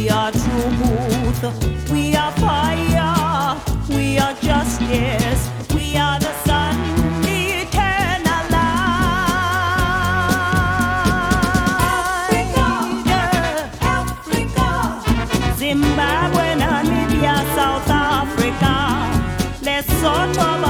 We are truth, we are fire, we are justice, we are the sun, eternal light. Africa, Africa, Zimbabwe, Namibia, South Africa. Lesotho.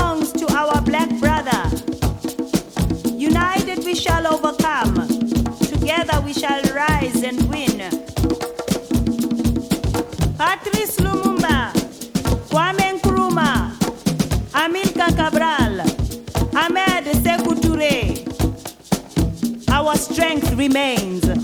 overcome. Together we shall rise and win. Patrice Lumumba, Kwame Nkrumah, Amilcar Cabral, Ahmed Sekou Touré. Our strength remains.